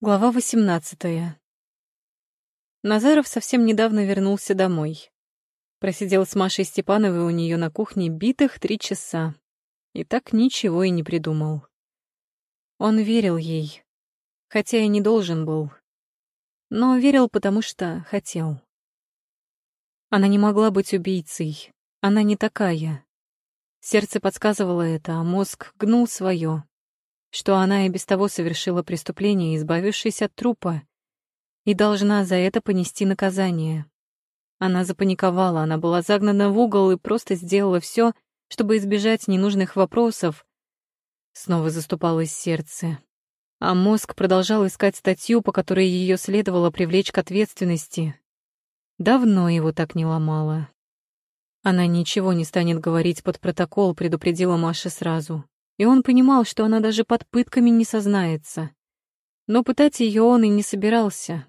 Глава 18. Назаров совсем недавно вернулся домой. Просидел с Машей Степановой у нее на кухне битых три часа. И так ничего и не придумал. Он верил ей, хотя и не должен был. Но верил, потому что хотел. Она не могла быть убийцей. Она не такая. Сердце подсказывало это, а мозг гнул свое что она и без того совершила преступление, избавившись от трупа, и должна за это понести наказание. Она запаниковала, она была загнана в угол и просто сделала все, чтобы избежать ненужных вопросов. Снова заступалось сердце. А мозг продолжал искать статью, по которой ее следовало привлечь к ответственности. Давно его так не ломало. Она ничего не станет говорить под протокол, предупредила Маша сразу и он понимал, что она даже под пытками не сознается. Но пытать ее он и не собирался.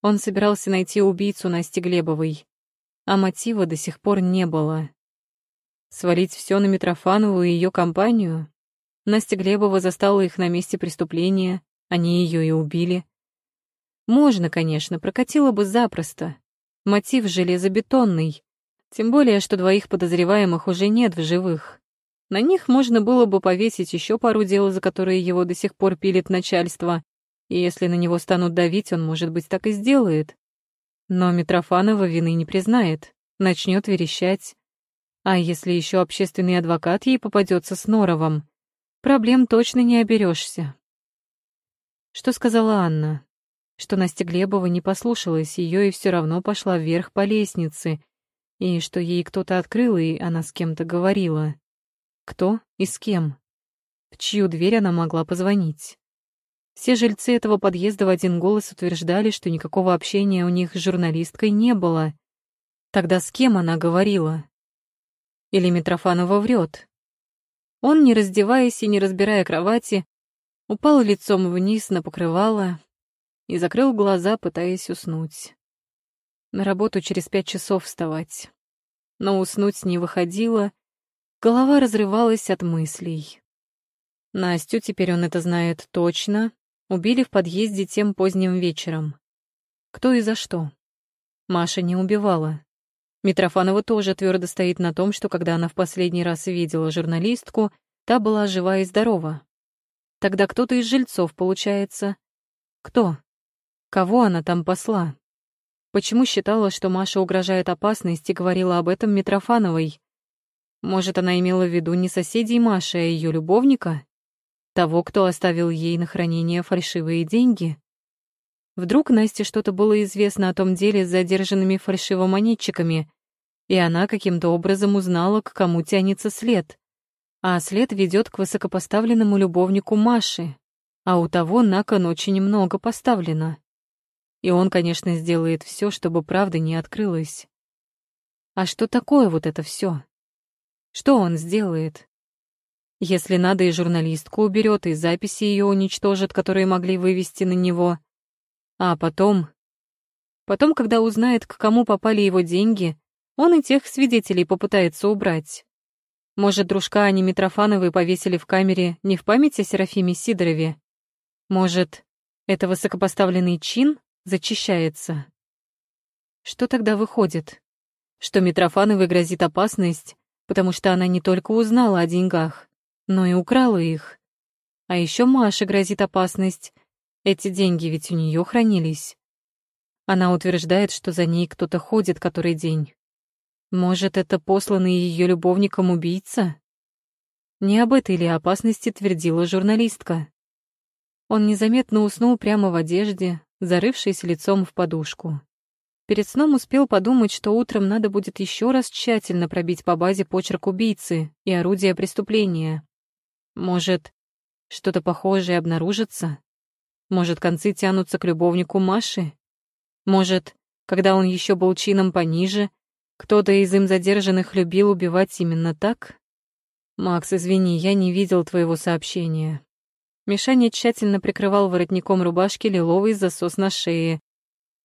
Он собирался найти убийцу Насти Глебовой, а мотива до сих пор не было. Свалить все на Митрофанову и ее компанию? Настя Глебова застала их на месте преступления, они ее и убили. Можно, конечно, прокатило бы запросто. Мотив железобетонный, тем более, что двоих подозреваемых уже нет в живых. На них можно было бы повесить еще пару дел, за которые его до сих пор пилит начальство. И если на него станут давить, он, может быть, так и сделает. Но Митрофанова вины не признает, начнет верещать. А если еще общественный адвокат ей попадется с Норовом, проблем точно не оберешься. Что сказала Анна? Что Настя Глебова не послушалась ее и все равно пошла вверх по лестнице, и что ей кто-то открыл, и она с кем-то говорила. Кто и с кем? В чью дверь она могла позвонить? Все жильцы этого подъезда в один голос утверждали, что никакого общения у них с журналисткой не было. Тогда с кем она говорила? Или Митрофанова врет? Он, не раздеваясь и не разбирая кровати, упал лицом вниз на покрывало и закрыл глаза, пытаясь уснуть. На работу через пять часов вставать. Но уснуть не выходило, Голова разрывалась от мыслей. Настю, теперь он это знает точно, убили в подъезде тем поздним вечером. Кто и за что? Маша не убивала. Митрофанова тоже твердо стоит на том, что когда она в последний раз видела журналистку, та была жива и здорова. Тогда кто-то из жильцов, получается. Кто? Кого она там посла? Почему считала, что Маша угрожает опасность и говорила об этом Митрофановой? Может, она имела в виду не соседей Маши, а ее любовника? Того, кто оставил ей на хранение фальшивые деньги? Вдруг Насте что-то было известно о том деле с задержанными фальшивомонетчиками, и она каким-то образом узнала, к кому тянется след. А след ведет к высокопоставленному любовнику Маши, а у того на кон очень много поставлено. И он, конечно, сделает все, чтобы правда не открылась. А что такое вот это все? Что он сделает? Если надо, и журналистку уберет, и записи ее уничтожит, которые могли вывести на него. А потом... Потом, когда узнает, к кому попали его деньги, он и тех свидетелей попытается убрать. Может, дружка Ани Митрофановой повесили в камере не в память о Серафиме Сидорове? Может, это высокопоставленный чин зачищается? Что тогда выходит? Что Митрофановой грозит опасность, потому что она не только узнала о деньгах, но и украла их. А еще Маше грозит опасность. Эти деньги ведь у нее хранились. Она утверждает, что за ней кто-то ходит который день. Может, это посланный ее любовником убийца? Не об этой ли опасности твердила журналистка. Он незаметно уснул прямо в одежде, зарывшись лицом в подушку. Перед сном успел подумать, что утром надо будет еще раз тщательно пробить по базе почерк убийцы и орудия преступления. Может, что-то похожее обнаружится? Может, концы тянутся к любовнику Маши? Может, когда он еще был чином пониже, кто-то из им задержанных любил убивать именно так? Макс, извини, я не видел твоего сообщения. Мишаня тщательно прикрывал воротником рубашки лиловый засос на шее,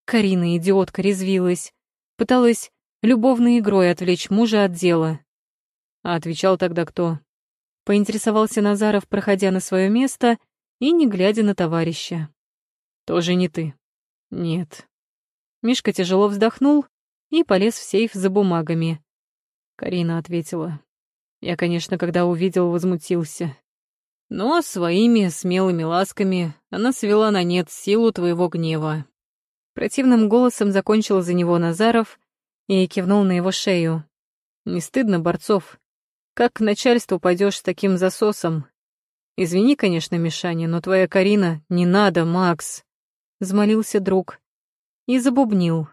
Карина, идиотка, резвилась. Пыталась любовной игрой отвлечь мужа от дела. А отвечал тогда кто? Поинтересовался Назаров, проходя на свое место и не глядя на товарища. Тоже не ты. Нет. Мишка тяжело вздохнул и полез в сейф за бумагами. Карина ответила. Я, конечно, когда увидел, возмутился. Но своими смелыми ласками она свела на нет силу твоего гнева. Противным голосом закончил за него Назаров и кивнул на его шею. Не стыдно, Борцов? Как к начальству пойдешь с таким засосом? Извини, конечно, Мишаня, но твоя Карина... Не надо, Макс. Взмолился друг. И забубнил.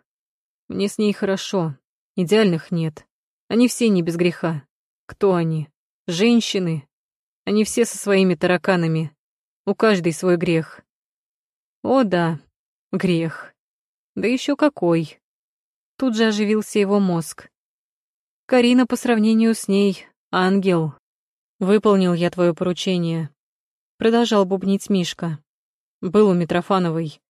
Мне с ней хорошо. Идеальных нет. Они все не без греха. Кто они? Женщины. Они все со своими тараканами. У каждой свой грех. О да, грех. Да еще какой. Тут же оживился его мозг. Карина по сравнению с ней — ангел. Выполнил я твое поручение. Продолжал бубнить Мишка. Был у Митрофановой.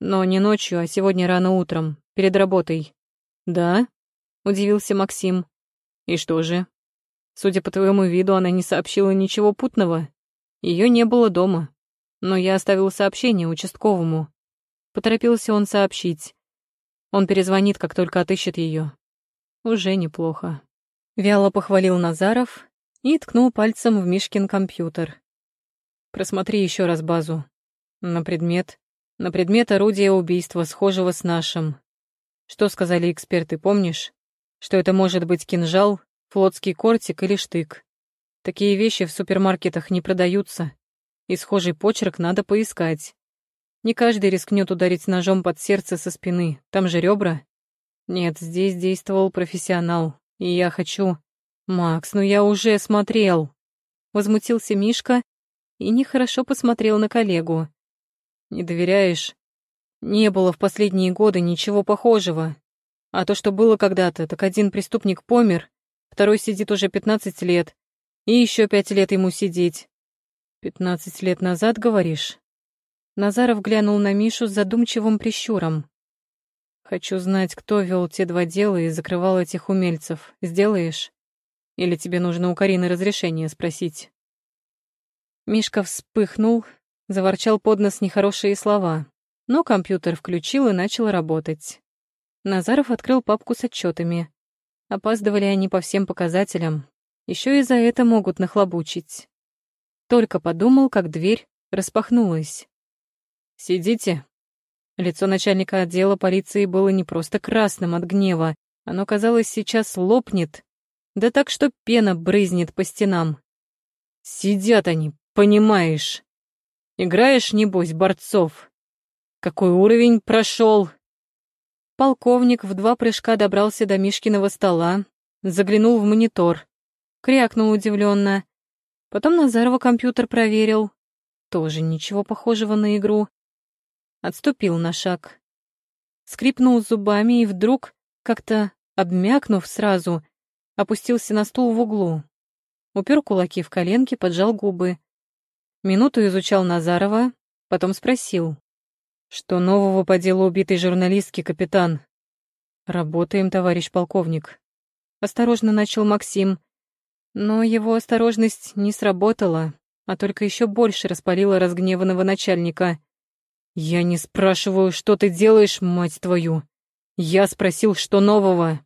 Но не ночью, а сегодня рано утром, перед работой. Да? Удивился Максим. И что же? Судя по твоему виду, она не сообщила ничего путного. Ее не было дома. Но я оставил сообщение участковому. Поторопился он сообщить. Он перезвонит, как только отыщет ее. Уже неплохо. Вяло похвалил Назаров и ткнул пальцем в Мишкин компьютер. Просмотри еще раз базу. На предмет... На предмет орудия убийства, схожего с нашим. Что сказали эксперты, помнишь? Что это может быть кинжал, флотский кортик или штык. Такие вещи в супермаркетах не продаются, и схожий почерк надо поискать. Не каждый рискнет ударить ножом под сердце со спины, там же ребра. Нет, здесь действовал профессионал, и я хочу... Макс, ну я уже смотрел. Возмутился Мишка и нехорошо посмотрел на коллегу. Не доверяешь? Не было в последние годы ничего похожего. А то, что было когда-то, так один преступник помер, второй сидит уже 15 лет, и еще пять лет ему сидеть. Пятнадцать лет назад, говоришь? Назаров глянул на Мишу с задумчивым прищуром. «Хочу знать, кто вел те два дела и закрывал этих умельцев. Сделаешь? Или тебе нужно у Карины разрешение спросить?» Мишка вспыхнул, заворчал под нос нехорошие слова, но компьютер включил и начал работать. Назаров открыл папку с отчетами. Опаздывали они по всем показателям. Еще и за это могут нахлобучить. Только подумал, как дверь распахнулась. «Сидите». Лицо начальника отдела полиции было не просто красным от гнева, оно, казалось, сейчас лопнет, да так, что пена брызнет по стенам. «Сидят они, понимаешь? Играешь, небось, борцов? Какой уровень прошел?» Полковник в два прыжка добрался до Мишкиного стола, заглянул в монитор, крякнул удивленно. Потом Назарова компьютер проверил. Тоже ничего похожего на игру отступил на шаг. Скрипнул зубами и вдруг, как-то обмякнув сразу, опустился на стул в углу. Упер кулаки в коленки, поджал губы. Минуту изучал Назарова, потом спросил. «Что нового по делу убитой журналистки, капитан?» «Работаем, товарищ полковник». Осторожно начал Максим. Но его осторожность не сработала, а только еще больше распалила разгневанного начальника. «Я не спрашиваю, что ты делаешь, мать твою. Я спросил, что нового.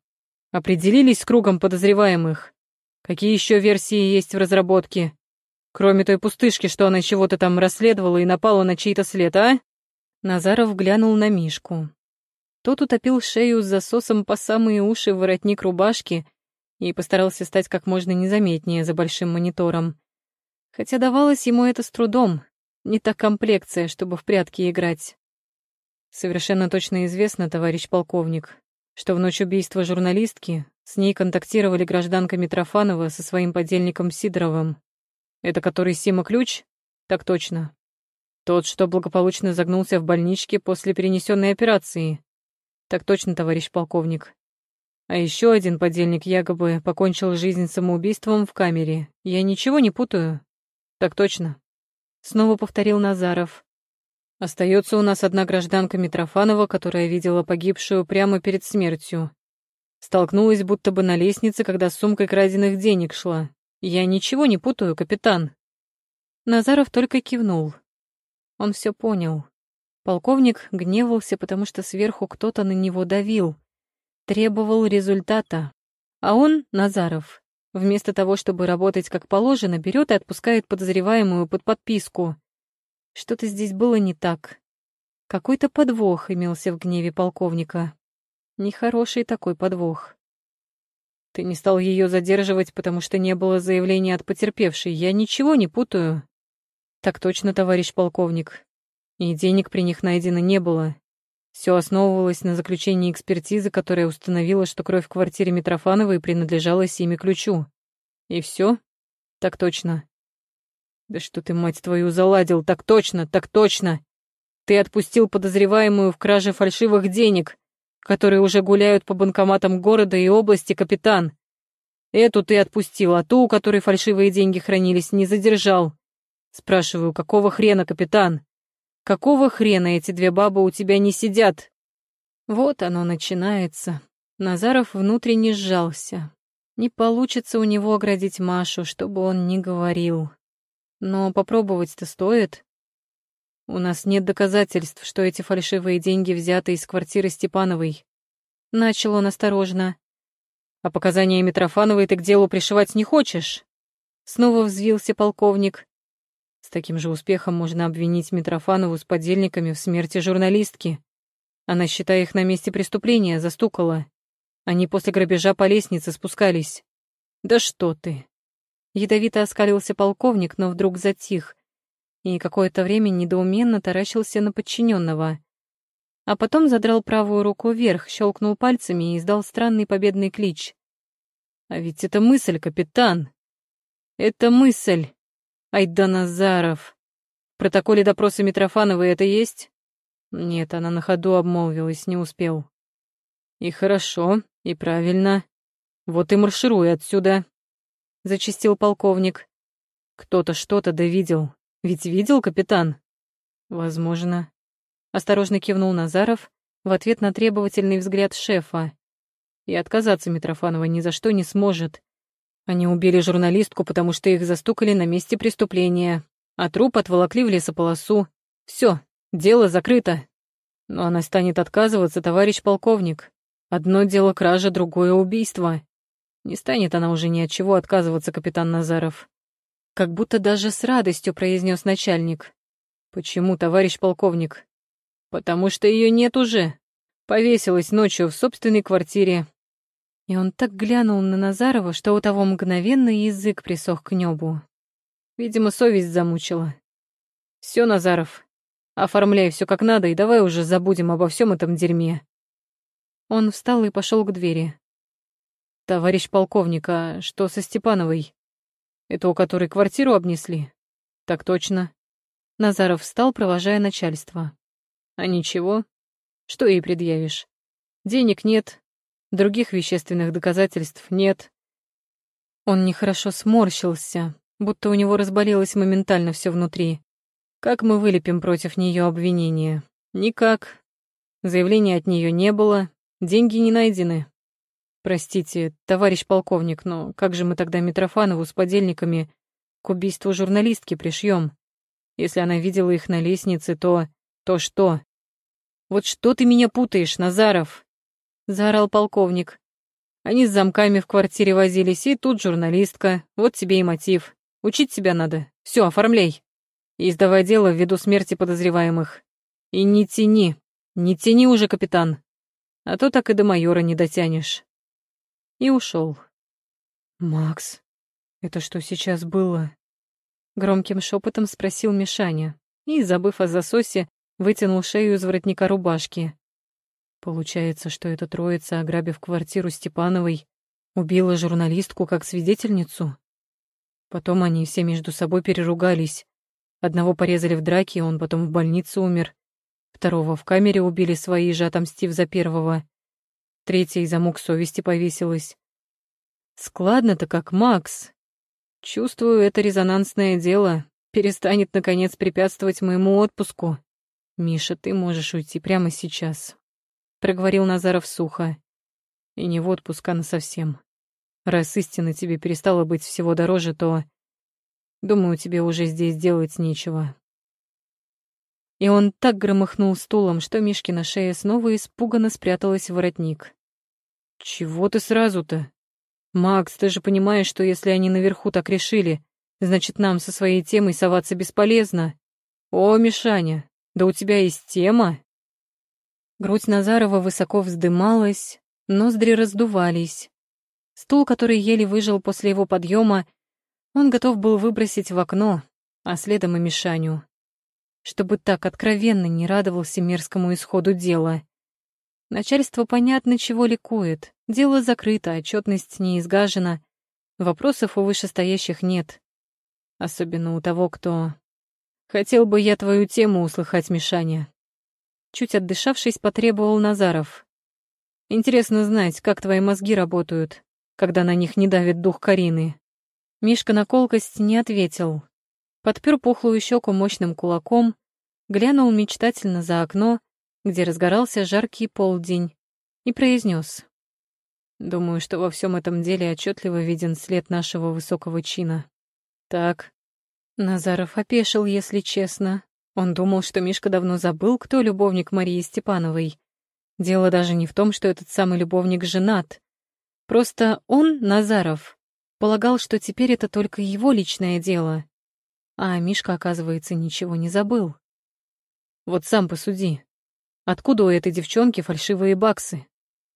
Определились с кругом подозреваемых? Какие еще версии есть в разработке? Кроме той пустышки, что она чего-то там расследовала и напала на чей-то след, а?» Назаров глянул на Мишку. Тот утопил шею с засосом по самые уши в воротник рубашки и постарался стать как можно незаметнее за большим монитором. Хотя давалось ему это с трудом, не та комплекция, чтобы в прятки играть. Совершенно точно известно, товарищ полковник, что в ночь убийства журналистки с ней контактировали гражданка Митрофанова со своим подельником Сидоровым. Это который Сима Ключ? Так точно. Тот, что благополучно загнулся в больничке после перенесенной операции. Так точно, товарищ полковник. А еще один подельник якобы покончил жизнь самоубийством в камере. Я ничего не путаю? Так точно. Снова повторил Назаров. Остается у нас одна гражданка Митрофанова, которая видела погибшую прямо перед смертью. Столкнулась будто бы на лестнице, когда с сумкой краденных денег шла. Я ничего не путаю, капитан. Назаров только кивнул. Он все понял. Полковник гневался, потому что сверху кто-то на него давил, требовал результата. А он, Назаров, вместо того, чтобы работать как положено, берет и отпускает подозреваемую под подписку. Что-то здесь было не так. Какой-то подвох имелся в гневе полковника. Нехороший такой подвох. Ты не стал ее задерживать, потому что не было заявления от потерпевшей. Я ничего не путаю. Так точно, товарищ полковник и денег при них найдено не было. Все основывалось на заключении экспертизы, которая установила, что кровь в квартире Митрофановой принадлежала Симе Ключу. И все? Так точно. Да что ты, мать твою, заладил? Так точно, так точно! Ты отпустил подозреваемую в краже фальшивых денег, которые уже гуляют по банкоматам города и области, капитан. Эту ты отпустил, а ту, у которой фальшивые деньги хранились, не задержал. Спрашиваю, какого хрена, капитан? Какого хрена эти две бабы у тебя не сидят? Вот оно начинается. Назаров внутренне сжался. Не получится у него оградить Машу, чтобы он не говорил. Но попробовать-то стоит. У нас нет доказательств, что эти фальшивые деньги взяты из квартиры Степановой. Начал он осторожно. А показания Митрофановой ты к делу пришивать не хочешь? Снова взвился полковник. С таким же успехом можно обвинить Митрофанову с подельниками в смерти журналистки. Она, считая их на месте преступления, застукала. Они после грабежа по лестнице спускались. «Да что ты!» Ядовито оскалился полковник, но вдруг затих и какое-то время недоуменно таращился на подчиненного. А потом задрал правую руку вверх, щелкнул пальцами и издал странный победный клич. «А ведь это мысль, капитан! Это мысль!» Айда Назаров. В протоколе допроса Митрофановой это есть? Нет, она на ходу обмолвилась, не успел. И хорошо, и правильно. Вот и маршируй отсюда. Зачистил полковник. Кто-то что-то довидел. Ведь видел, капитан? Возможно. Осторожно кивнул Назаров в ответ на требовательный взгляд шефа. И отказаться Митрофанова ни за что не сможет. Они убили журналистку, потому что их застукали на месте преступления, а труп отволокли в лесополосу. Все, дело закрыто. Но она станет отказываться, товарищ полковник. Одно дело кража, другое убийство. Не станет она уже ни от чего отказываться, капитан Назаров. Как будто даже с радостью произнес начальник. Почему, товарищ полковник? Потому что ее нет уже. Повесилась ночью в собственной квартире, и он так глянул на Назарова, что у того мгновенно язык присох к небу. Видимо, совесть замучила. Все, Назаров, оформляй все как надо и давай уже забудем обо всем этом дерьме. Он встал и пошел к двери. Товарищ полковник, а что со Степановой? Это у которой квартиру обнесли? Так точно. Назаров встал, провожая начальство. А ничего? Что ей предъявишь? Денег нет, Других вещественных доказательств нет. Он нехорошо сморщился, будто у него разболелось моментально все внутри. Как мы вылепим против нее обвинение? Никак. Заявления от нее не было, деньги не найдены. Простите, товарищ полковник, но как же мы тогда Митрофанову с подельниками к убийству журналистки пришьем? Если она видела их на лестнице, то... То что? Вот что ты меня путаешь, Назаров? — заорал полковник. Они с замками в квартире возились, и тут журналистка. Вот тебе и мотив. Учить тебя надо. Все, оформляй. И сдавай дело ввиду смерти подозреваемых. И не тяни. Не тяни уже, капитан. А то так и до майора не дотянешь. И ушел. «Макс, это что сейчас было?» Громким шепотом спросил Мишаня и, забыв о засосе, вытянул шею из воротника рубашки. Получается, что эта троица, ограбив квартиру Степановой, убила журналистку как свидетельницу? Потом они все между собой переругались. Одного порезали в драке, он потом в больнице умер. Второго в камере убили свои же, отомстив за первого. Третья из-за мук совести повесилась. Складно-то как Макс. Чувствую, это резонансное дело перестанет, наконец, препятствовать моему отпуску. Миша, ты можешь уйти прямо сейчас. — проговорил Назаров сухо. «И не в отпуск, а насовсем. Раз истина тебе перестала быть всего дороже, то... Думаю, тебе уже здесь делать нечего. И он так громыхнул стулом, что Мишкина шея снова испуганно спряталась в воротник. «Чего ты сразу-то? Макс, ты же понимаешь, что если они наверху так решили, значит, нам со своей темой соваться бесполезно. О, Мишаня, да у тебя есть тема?» Грудь Назарова высоко вздымалась, ноздри раздувались. Стул, который еле выжил после его подъема, он готов был выбросить в окно, а следом и Мишаню чтобы так откровенно не радовался мерзкому исходу дела. Начальство понятно, чего ликует. Дело закрыто, отчетность не изгажена. Вопросов у вышестоящих нет. Особенно у того, кто... Хотел бы я твою тему услыхать, Мишаня. Чуть отдышавшись, потребовал Назаров. Интересно знать, как твои мозги работают, когда на них не давит дух Карины. Мишка на колкость не ответил, подпер пухлую щеку мощным кулаком, глянул мечтательно за окно, где разгорался жаркий полдень, и произнес: «Думаю, что во всем этом деле отчетливо виден след нашего высокого чина. Так». Назаров опешил, если честно. Он думал, что Мишка давно забыл, кто любовник Марии Степановой. Дело даже не в том, что этот самый любовник женат. Просто он, Назаров, полагал, что теперь это только его личное дело. А Мишка, оказывается, ничего не забыл. Вот сам посуди. Откуда у этой девчонки фальшивые баксы?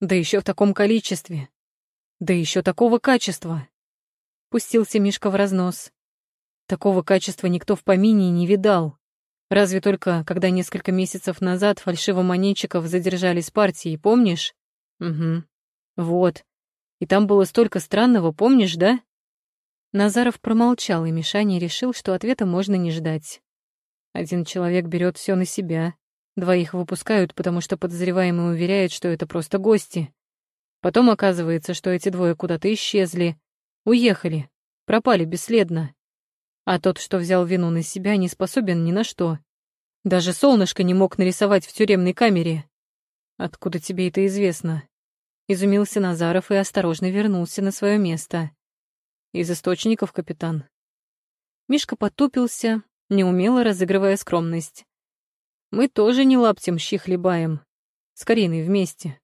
Да еще в таком количестве. Да еще такого качества. Пустился Мишка в разнос. Такого качества никто в помине не видал. Разве только, когда несколько месяцев назад фальшивомонетчиков задержали с партией, помнишь? Угу. Вот. И там было столько странного, помнишь, да? Назаров промолчал, и Мишаня решил, что ответа можно не ждать. Один человек берет все на себя, двоих выпускают, потому что подозреваемый уверяет, что это просто гости. Потом оказывается, что эти двое куда-то исчезли, уехали, пропали бесследно. А тот, что взял вину на себя, не способен ни на что. Даже солнышко не мог нарисовать в тюремной камере. Откуда тебе это известно? Изумился Назаров и осторожно вернулся на свое место. Из источников, капитан. Мишка потупился, неумело разыгрывая скромность. Мы тоже не лаптем щи хлебаем. С Кариной вместе.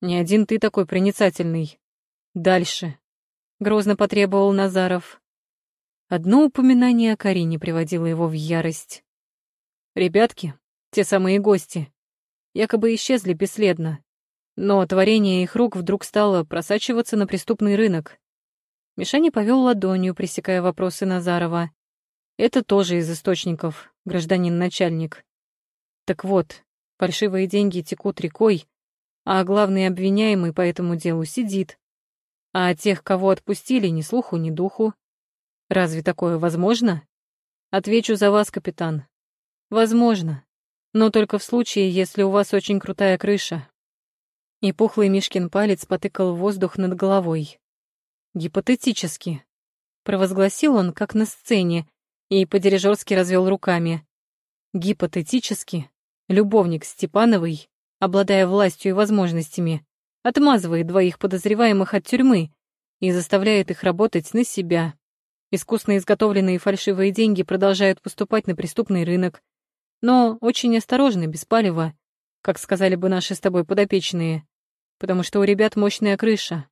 Не один ты такой проницательный. Дальше. Грозно потребовал Назаров. Одно упоминание о Карине приводило его в ярость. Ребятки, те самые гости, якобы исчезли бесследно, но творение их рук вдруг стало просачиваться на преступный рынок. Мишаня повел ладонью, пресекая вопросы Назарова. Это тоже из источников, гражданин начальник. Так вот, фальшивые деньги текут рекой, а главный обвиняемый по этому делу сидит. А тех, кого отпустили, ни слуху, ни духу. Разве такое возможно? Отвечу за вас, капитан. Возможно. Но только в случае, если у вас очень крутая крыша. И пухлый Мишкин палец потыкал воздух над головой. Гипотетически. Провозгласил он, как на сцене, и по-дирижерски развел руками. Гипотетически. Любовник Степановой, обладая властью и возможностями, отмазывает двоих подозреваемых от тюрьмы и заставляет их работать на себя. Искусно изготовленные фальшивые деньги продолжают поступать на преступный рынок, но очень осторожно, без палева, как сказали бы наши с тобой подопечные, потому что у ребят мощная крыша,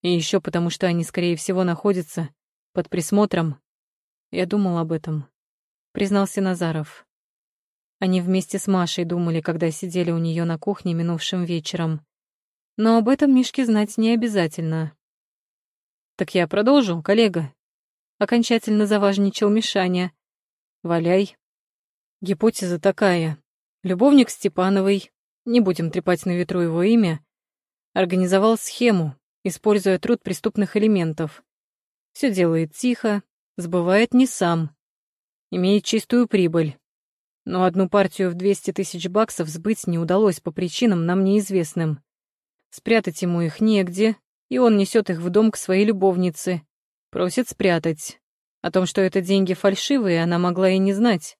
и еще потому, что они, скорее всего, находятся под присмотром. Я думал об этом, признался Назаров. Они вместе с Машей думали, когда сидели у нее на кухне минувшим вечером. Но об этом Мишке знать не обязательно. «Так я продолжу, коллега?» Окончательно заважничал Мишаня. «Валяй». Гипотеза такая. Любовник Степановой, не будем трепать на ветру его имя, организовал схему, используя труд преступных элементов. Все делает тихо, сбывает не сам. Имеет чистую прибыль. Но одну партию в 200 тысяч баксов сбыть не удалось по причинам нам неизвестным. Спрятать ему их негде, и он несет их в дом к своей любовнице. Просит спрятать. О том, что это деньги фальшивые, она могла и не знать.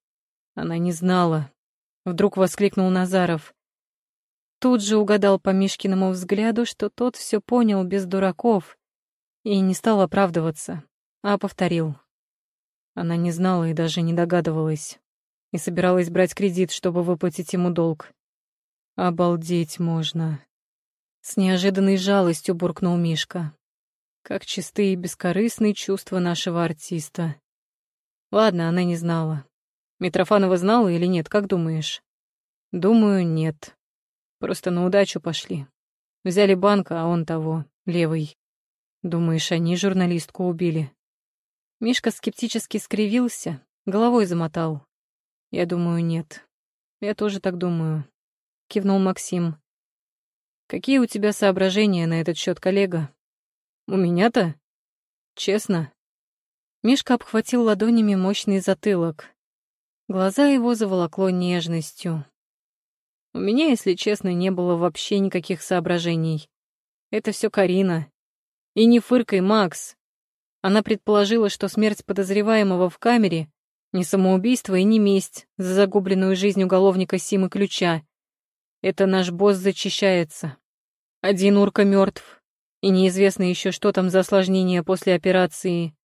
Она не знала. Вдруг воскликнул Назаров. Тут же угадал по Мишкиному взгляду, что тот все понял без дураков, и не стал оправдываться, а повторил. Она не знала и даже не догадывалась. и собиралась брать кредит, чтобы выплатить ему долг. Обалдеть можно. С неожиданной жалостью буркнул Мишка. Как чистые и бескорыстные чувства нашего артиста. Ладно, она не знала. Митрофанова знала или нет, как думаешь? Думаю, нет. Просто на удачу пошли. Взяли банка, а он того, левый. Думаешь, они журналистку убили? Мишка скептически скривился, головой замотал. Я думаю, нет. Я тоже так думаю. Кивнул Максим. Какие у тебя соображения на этот счет, коллега? У меня-то? Честно. Мишка обхватил ладонями мощный затылок. Глаза его заволокло нежностью. У меня, если честно, не было вообще никаких соображений. Это все Карина. И не фыркой, Макс. Она предположила, что смерть подозреваемого в камере не самоубийство и не месть за загубленную жизнь уголовника Симы Ключа. Это наш босс зачищается. Один урка мертв, и неизвестно еще, что там за осложнение после операции.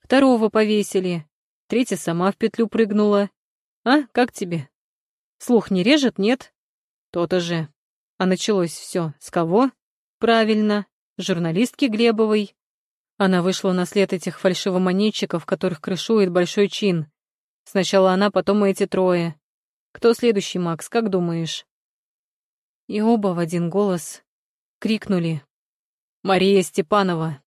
Второго повесили, третья сама в петлю прыгнула. А, как тебе? Слух не режет, нет? То-то же. А началось все с кого? Правильно, журналистки Глебовой. Она вышла на след этих фальшивомонетчиков, которых крышует большой чин. Сначала она, потом эти трое. Кто следующий, Макс, как думаешь? И оба в один голос крикнули. «Мария Степанова!»